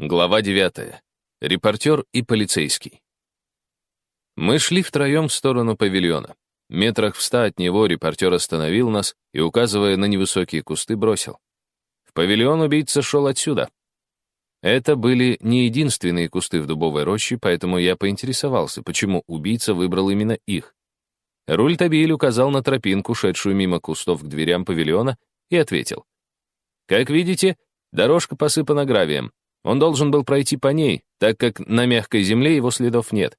Глава 9. Репортер и полицейский. Мы шли втроем в сторону павильона. Метрах в ста от него репортер остановил нас и, указывая на невысокие кусты, бросил. В павильон убийца шел отсюда. Это были не единственные кусты в дубовой роще, поэтому я поинтересовался, почему убийца выбрал именно их. Руль Табиль указал на тропинку, шедшую мимо кустов к дверям павильона, и ответил. «Как видите, дорожка посыпана гравием. Он должен был пройти по ней, так как на мягкой земле его следов нет.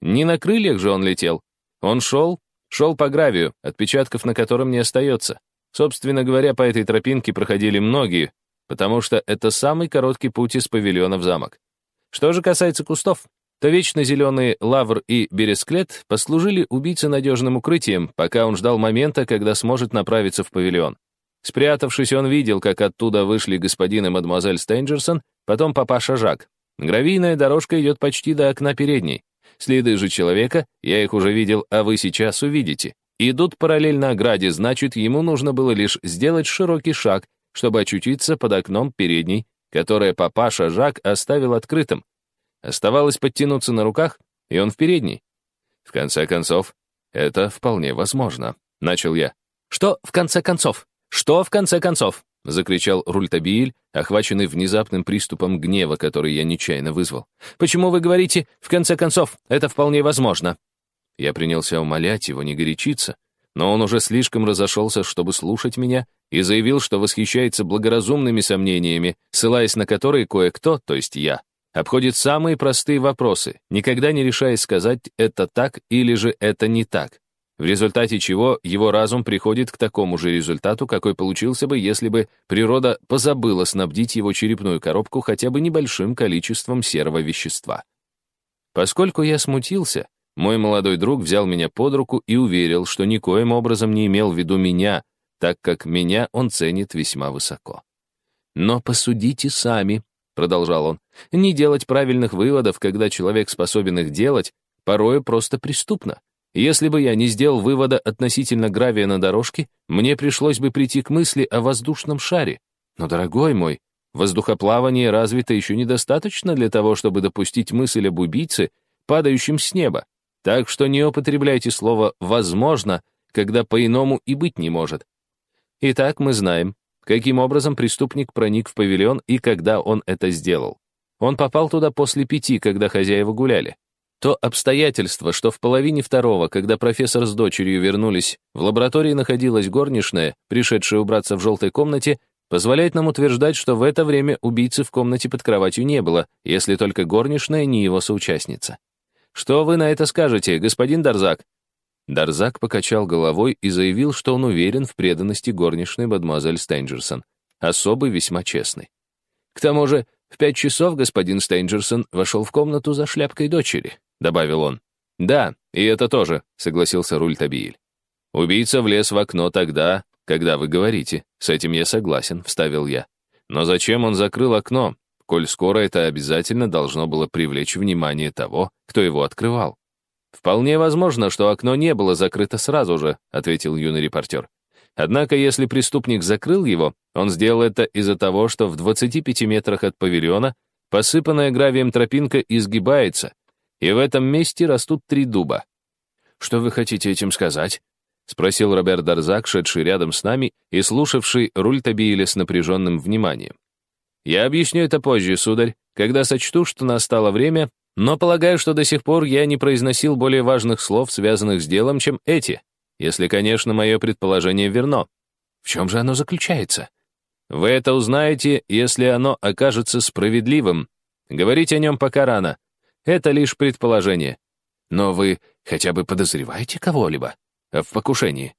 Не на крыльях же он летел. Он шел, шел по гравию, отпечатков на котором не остается. Собственно говоря, по этой тропинке проходили многие, потому что это самый короткий путь из павильона в замок. Что же касается кустов, то вечно зеленые лавр и бересклет послужили убийце надежным укрытием, пока он ждал момента, когда сможет направиться в павильон. Спрятавшись, он видел, как оттуда вышли господин и мадемуазель Стейнджерсон, потом папаша Жак. Гравийная дорожка идет почти до окна передней. Следы же человека, я их уже видел, а вы сейчас увидите. Идут параллельно ограде, значит, ему нужно было лишь сделать широкий шаг, чтобы очутиться под окном передней, которое папаша Жак оставил открытым. Оставалось подтянуться на руках, и он в передней. В конце концов, это вполне возможно, начал я. Что в конце концов? «Что, в конце концов?» — закричал Рультабиль, охваченный внезапным приступом гнева, который я нечаянно вызвал. «Почему вы говорите, в конце концов, это вполне возможно?» Я принялся умолять его не горячиться, но он уже слишком разошелся, чтобы слушать меня, и заявил, что восхищается благоразумными сомнениями, ссылаясь на которые кое-кто, то есть я, обходит самые простые вопросы, никогда не решаясь сказать «это так» или же «это не так» в результате чего его разум приходит к такому же результату, какой получился бы, если бы природа позабыла снабдить его черепную коробку хотя бы небольшим количеством серого вещества. Поскольку я смутился, мой молодой друг взял меня под руку и уверил, что никоим образом не имел в виду меня, так как меня он ценит весьма высоко. «Но посудите сами», — продолжал он, — «не делать правильных выводов, когда человек способен их делать, порою просто преступно. Если бы я не сделал вывода относительно гравия на дорожке, мне пришлось бы прийти к мысли о воздушном шаре. Но, дорогой мой, воздухоплавание развито еще недостаточно для того, чтобы допустить мысль об убийце, падающем с неба. Так что не употребляйте слово «возможно», когда по-иному и быть не может. Итак, мы знаем, каким образом преступник проник в павильон и когда он это сделал. Он попал туда после пяти, когда хозяева гуляли. То обстоятельство, что в половине второго, когда профессор с дочерью вернулись, в лаборатории находилась горничная, пришедшая убраться в желтой комнате, позволяет нам утверждать, что в это время убийцы в комнате под кроватью не было, если только горничная не его соучастница. Что вы на это скажете, господин Дарзак? Дарзак покачал головой и заявил, что он уверен в преданности горничной мадемуазель Стейнджерсон, особый весьма честный. К тому же, в пять часов господин Стейнджерсон вошел в комнату за шляпкой дочери. — добавил он. «Да, и это тоже», — согласился Руль Табииль. «Убийца влез в окно тогда, когда вы говорите. С этим я согласен», — вставил я. «Но зачем он закрыл окно, коль скоро это обязательно должно было привлечь внимание того, кто его открывал?» «Вполне возможно, что окно не было закрыто сразу же», — ответил юный репортер. «Однако, если преступник закрыл его, он сделал это из-за того, что в 25 метрах от павильона посыпанная гравием тропинка изгибается, и в этом месте растут три дуба. «Что вы хотите этим сказать?» — спросил Роберт Дарзак, шедший рядом с нами и слушавший руль Табииля с напряженным вниманием. «Я объясню это позже, сударь, когда сочту, что настало время, но полагаю, что до сих пор я не произносил более важных слов, связанных с делом, чем эти, если, конечно, мое предположение верно. В чем же оно заключается? Вы это узнаете, если оно окажется справедливым. Говорить о нем пока рано. Это лишь предположение. Но вы хотя бы подозреваете кого-либо в покушении?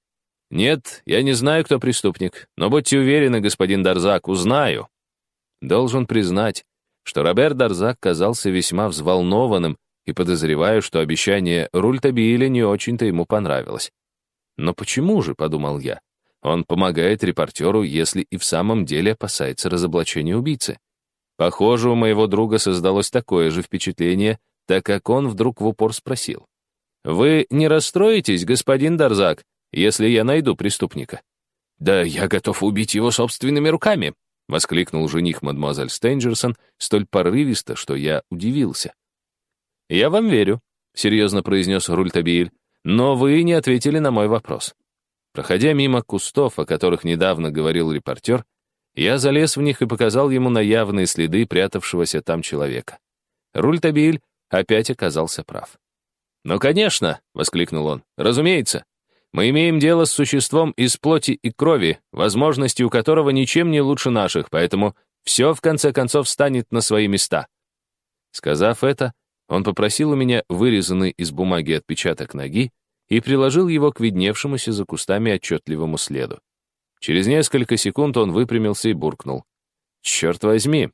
Нет, я не знаю, кто преступник, но будьте уверены, господин Дарзак, узнаю. Должен признать, что Роберт Дарзак казался весьма взволнованным и подозреваю, что обещание Рультабиля не очень-то ему понравилось. Но почему же, подумал я, он помогает репортеру, если и в самом деле опасается разоблачения убийцы? Похоже, у моего друга создалось такое же впечатление, так как он вдруг в упор спросил. «Вы не расстроитесь, господин Дарзак, если я найду преступника?» «Да я готов убить его собственными руками», — воскликнул жених мадемуазель Стенджерсон столь порывисто, что я удивился. «Я вам верю», — серьезно произнес Рультабиль, «но вы не ответили на мой вопрос». Проходя мимо кустов, о которых недавно говорил репортер, я залез в них и показал ему на явные следы прятавшегося там человека. Рультабиль опять оказался прав. «Ну, конечно!» — воскликнул он. «Разумеется. Мы имеем дело с существом из плоти и крови, возможности у которого ничем не лучше наших, поэтому все, в конце концов, станет на свои места». Сказав это, он попросил у меня вырезанный из бумаги отпечаток ноги и приложил его к видневшемуся за кустами отчетливому следу. Через несколько секунд он выпрямился и буркнул. «Черт возьми!»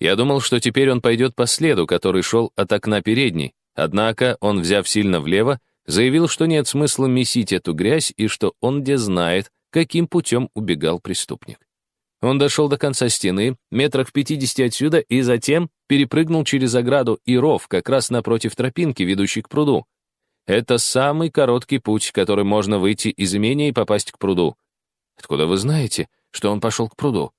Я думал, что теперь он пойдет по следу, который шел от окна передней, однако он, взяв сильно влево, заявил, что нет смысла месить эту грязь и что он где знает, каким путем убегал преступник. Он дошел до конца стены, метрах в пятидесяти отсюда, и затем перепрыгнул через ограду и ров как раз напротив тропинки, ведущей к пруду. Это самый короткий путь, который можно выйти из имения и попасть к пруду. Откуда вы знаете, что он пошел к пруду?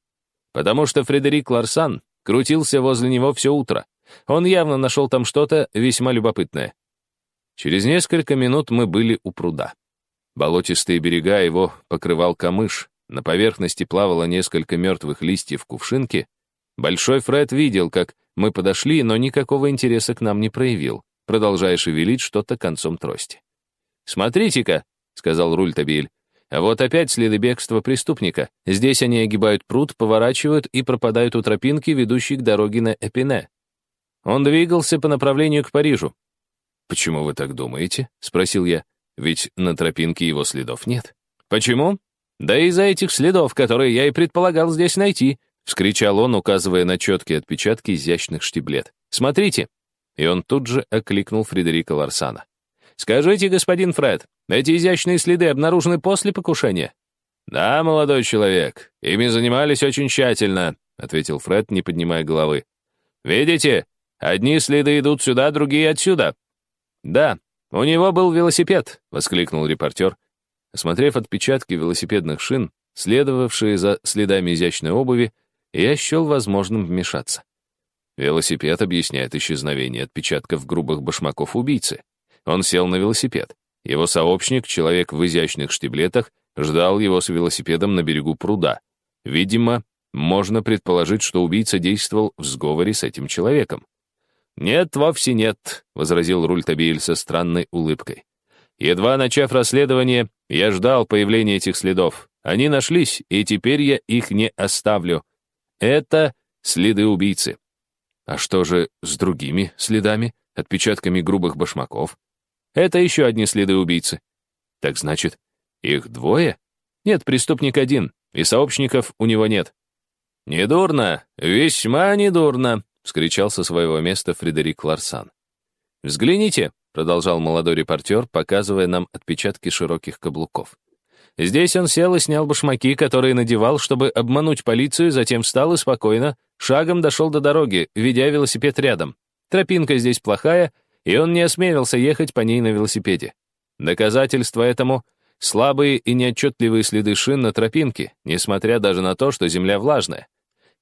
Потому что Фредерик Ларсан крутился возле него все утро. Он явно нашел там что-то весьма любопытное. Через несколько минут мы были у пруда. Болотистые берега его покрывал камыш, на поверхности плавало несколько мертвых листьев кувшинки. Большой Фред видел, как мы подошли, но никакого интереса к нам не проявил, продолжая шевелить что-то концом трости. «Смотрите-ка», — сказал Рультабиль, вот опять следы бегства преступника. Здесь они огибают пруд, поворачивают и пропадают у тропинки, ведущей к дороге на Эпине. Он двигался по направлению к Парижу. «Почему вы так думаете?» — спросил я. «Ведь на тропинке его следов нет». «Почему?» «Да из-за этих следов, которые я и предполагал здесь найти», — вскричал он, указывая на четкие отпечатки изящных штиблет. «Смотрите!» И он тут же окликнул Фредерика Ларсана. «Скажите, господин Фред, эти изящные следы обнаружены после покушения?» «Да, молодой человек, ими занимались очень тщательно», — ответил Фред, не поднимая головы. «Видите, одни следы идут сюда, другие отсюда». «Да, у него был велосипед», — воскликнул репортер. Осмотрев отпечатки велосипедных шин, следовавшие за следами изящной обуви, я счел возможным вмешаться. Велосипед объясняет исчезновение отпечатков грубых башмаков убийцы. Он сел на велосипед. Его сообщник, человек в изящных штиблетах, ждал его с велосипедом на берегу пруда. Видимо, можно предположить, что убийца действовал в сговоре с этим человеком. «Нет, вовсе нет», — возразил Рультабиль со странной улыбкой. «Едва начав расследование, я ждал появления этих следов. Они нашлись, и теперь я их не оставлю. Это следы убийцы. А что же с другими следами, отпечатками грубых башмаков? Это еще одни следы убийцы. Так значит, их двое? Нет, преступник один, и сообщников у него нет. «Недурно, весьма недурно», — вскричал со своего места Фредерик Ларсан. «Взгляните», — продолжал молодой репортер, показывая нам отпечатки широких каблуков. Здесь он сел и снял башмаки, которые надевал, чтобы обмануть полицию, затем встал и спокойно, шагом дошел до дороги, ведя велосипед рядом. Тропинка здесь плохая, и он не осмелился ехать по ней на велосипеде. Доказательство этому — слабые и неотчетливые следы шин на тропинке, несмотря даже на то, что земля влажная.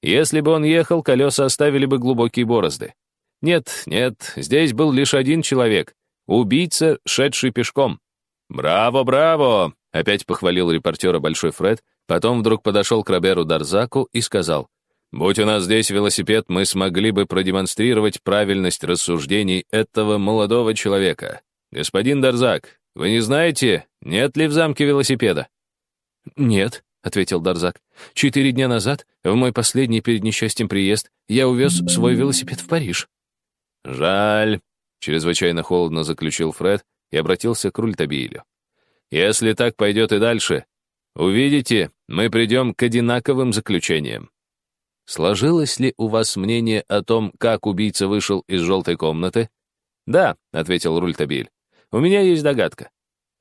Если бы он ехал, колеса оставили бы глубокие борозды. Нет, нет, здесь был лишь один человек — убийца, шедший пешком. «Браво, браво!» — опять похвалил репортера Большой Фред, потом вдруг подошел к Роберу Дарзаку и сказал — Будь у нас здесь велосипед, мы смогли бы продемонстрировать правильность рассуждений этого молодого человека. Господин Дарзак, вы не знаете, нет ли в замке велосипеда? Нет, ответил Дарзак. Четыре дня назад, в мой последний перед несчастьем приезд, я увез свой велосипед в Париж. Жаль, чрезвычайно холодно заключил Фред и обратился к Рультабилю. Если так пойдет и дальше, увидите, мы придем к одинаковым заключениям. Сложилось ли у вас мнение о том, как убийца вышел из желтой комнаты? Да, ответил Рультабиль. У меня есть догадка.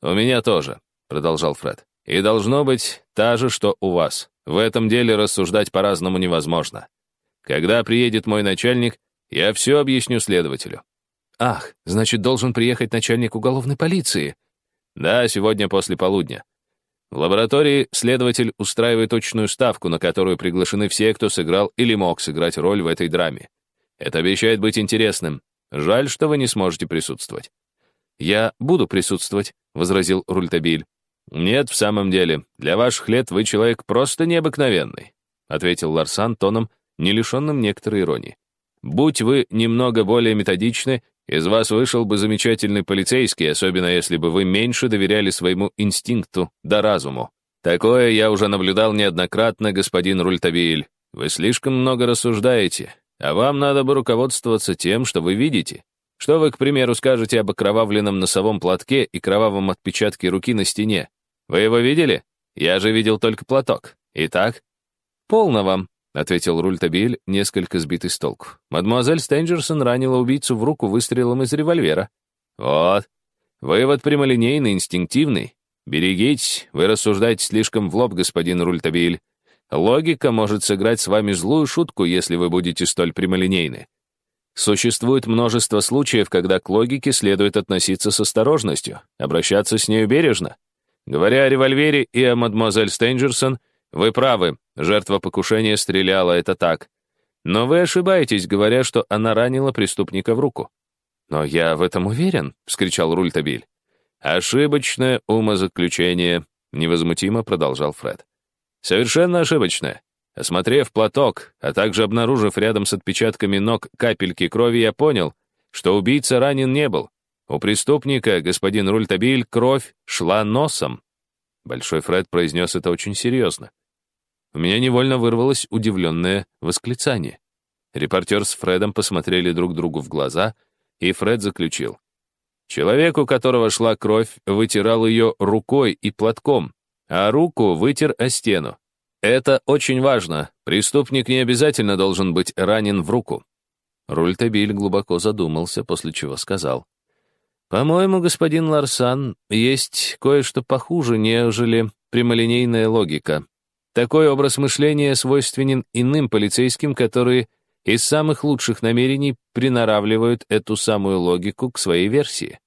У меня тоже, продолжал Фред. И должно быть та же, что у вас. В этом деле рассуждать по-разному невозможно. Когда приедет мой начальник, я все объясню следователю. Ах, значит, должен приехать начальник уголовной полиции. Да, сегодня после полудня. В лаборатории следователь устраивает точную ставку, на которую приглашены все, кто сыграл или мог сыграть роль в этой драме. Это обещает быть интересным. Жаль, что вы не сможете присутствовать. «Я буду присутствовать», — возразил Рультабиль. «Нет, в самом деле, для ваших лет вы человек просто необыкновенный», — ответил Ларсан тоном, не лишенным некоторой иронии. «Будь вы немного более методичны, из вас вышел бы замечательный полицейский, особенно если бы вы меньше доверяли своему инстинкту да разуму. Такое я уже наблюдал неоднократно, господин Рультабиль. Вы слишком много рассуждаете, а вам надо бы руководствоваться тем, что вы видите. Что вы, к примеру, скажете об окровавленном носовом платке и кровавом отпечатке руки на стене? Вы его видели? Я же видел только платок. Итак? Полно вам. — ответил Рультабиль, несколько сбитый с толку. «Мадемуазель Стенджерсон ранила убийцу в руку выстрелом из револьвера». «Вот. Вывод прямолинейный, инстинктивный. Берегитесь, вы рассуждаете слишком в лоб, господин Рультабиль. Логика может сыграть с вами злую шутку, если вы будете столь прямолинейны. Существует множество случаев, когда к логике следует относиться с осторожностью, обращаться с нею бережно. Говоря о револьвере и о мадемуазель Стенджерсон, вы правы, Жертва покушения стреляла, это так. Но вы ошибаетесь, говоря, что она ранила преступника в руку. «Но я в этом уверен», — вскричал Рультабиль. «Ошибочное умозаключение», — невозмутимо продолжал Фред. «Совершенно ошибочное. Осмотрев платок, а также обнаружив рядом с отпечатками ног капельки крови, я понял, что убийца ранен не был. У преступника, господин Рультабиль, кровь шла носом». Большой Фред произнес это очень серьезно. У меня невольно вырвалось удивленное восклицание. Репортер с Фредом посмотрели друг другу в глаза, и Фред заключил. Человек, у которого шла кровь, вытирал ее рукой и платком, а руку вытер о стену. Это очень важно. Преступник не обязательно должен быть ранен в руку. Рультабиль глубоко задумался, после чего сказал. «По-моему, господин Ларсан, есть кое-что похуже, нежели прямолинейная логика. Такой образ мышления свойственен иным полицейским, которые из самых лучших намерений приноравливают эту самую логику к своей версии.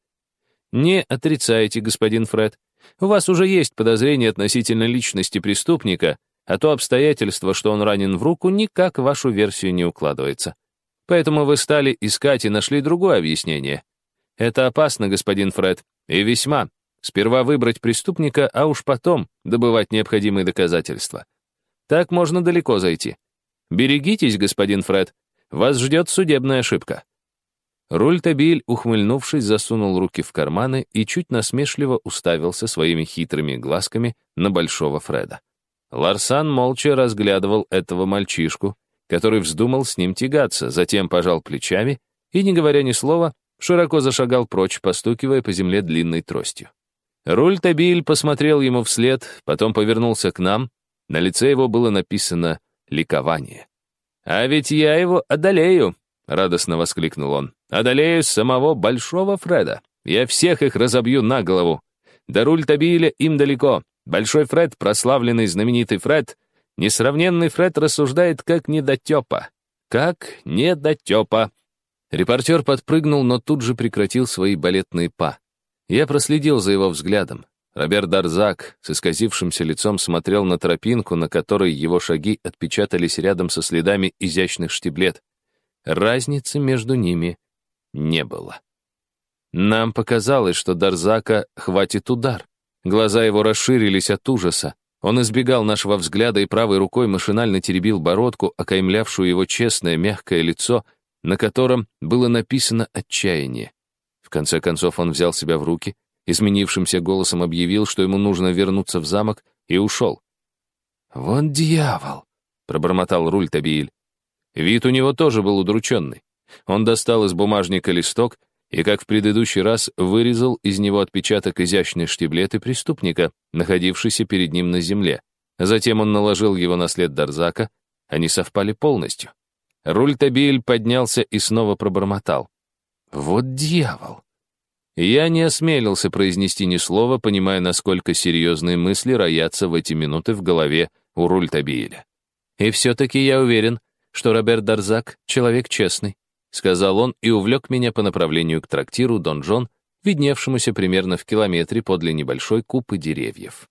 Не отрицайте, господин Фред. У вас уже есть подозрение относительно личности преступника, а то обстоятельство, что он ранен в руку, никак в вашу версию не укладывается. Поэтому вы стали искать и нашли другое объяснение. Это опасно, господин Фред, и весьма. Сперва выбрать преступника, а уж потом добывать необходимые доказательства. Так можно далеко зайти. Берегитесь, господин Фред, вас ждет судебная ошибка. Рультабиль, ухмыльнувшись, засунул руки в карманы и чуть насмешливо уставился своими хитрыми глазками на Большого Фреда. Ларсан молча разглядывал этого мальчишку, который вздумал с ним тягаться, затем пожал плечами и, не говоря ни слова, широко зашагал прочь, постукивая по земле длинной тростью. Рультабиль посмотрел ему вслед, потом повернулся к нам. На лице его было написано ликование. «А ведь я его одолею!» — радостно воскликнул он. «Одолею самого Большого Фреда. Я всех их разобью на голову. До Рультабиля им далеко. Большой Фред, прославленный знаменитый Фред, несравненный Фред рассуждает как недотепа. Как недотепа!» Репортер подпрыгнул, но тут же прекратил свои балетные па. Я проследил за его взглядом. Роберт Дарзак с исказившимся лицом смотрел на тропинку, на которой его шаги отпечатались рядом со следами изящных штиблет. Разницы между ними не было. Нам показалось, что Дарзака хватит удар. Глаза его расширились от ужаса. Он избегал нашего взгляда и правой рукой машинально теребил бородку, окаймлявшую его честное, мягкое лицо, на котором было написано отчаяние конце концов он взял себя в руки, изменившимся голосом объявил, что ему нужно вернуться в замок, и ушел. «Вот дьявол!» — пробормотал Руль Табииль. Вид у него тоже был удрученный. Он достал из бумажника листок и, как в предыдущий раз, вырезал из него отпечаток изящной штиблеты преступника, находившейся перед ним на земле. Затем он наложил его на след Дарзака, они совпали полностью. Руль Табииль поднялся и снова пробормотал. «Вот дьявол!» Я не осмелился произнести ни слова, понимая, насколько серьезные мысли роятся в эти минуты в голове у Рультабиеля. «И все-таки я уверен, что Роберт Дарзак — человек честный», — сказал он и увлек меня по направлению к трактиру Дон Джон, видневшемуся примерно в километре подле небольшой купы деревьев.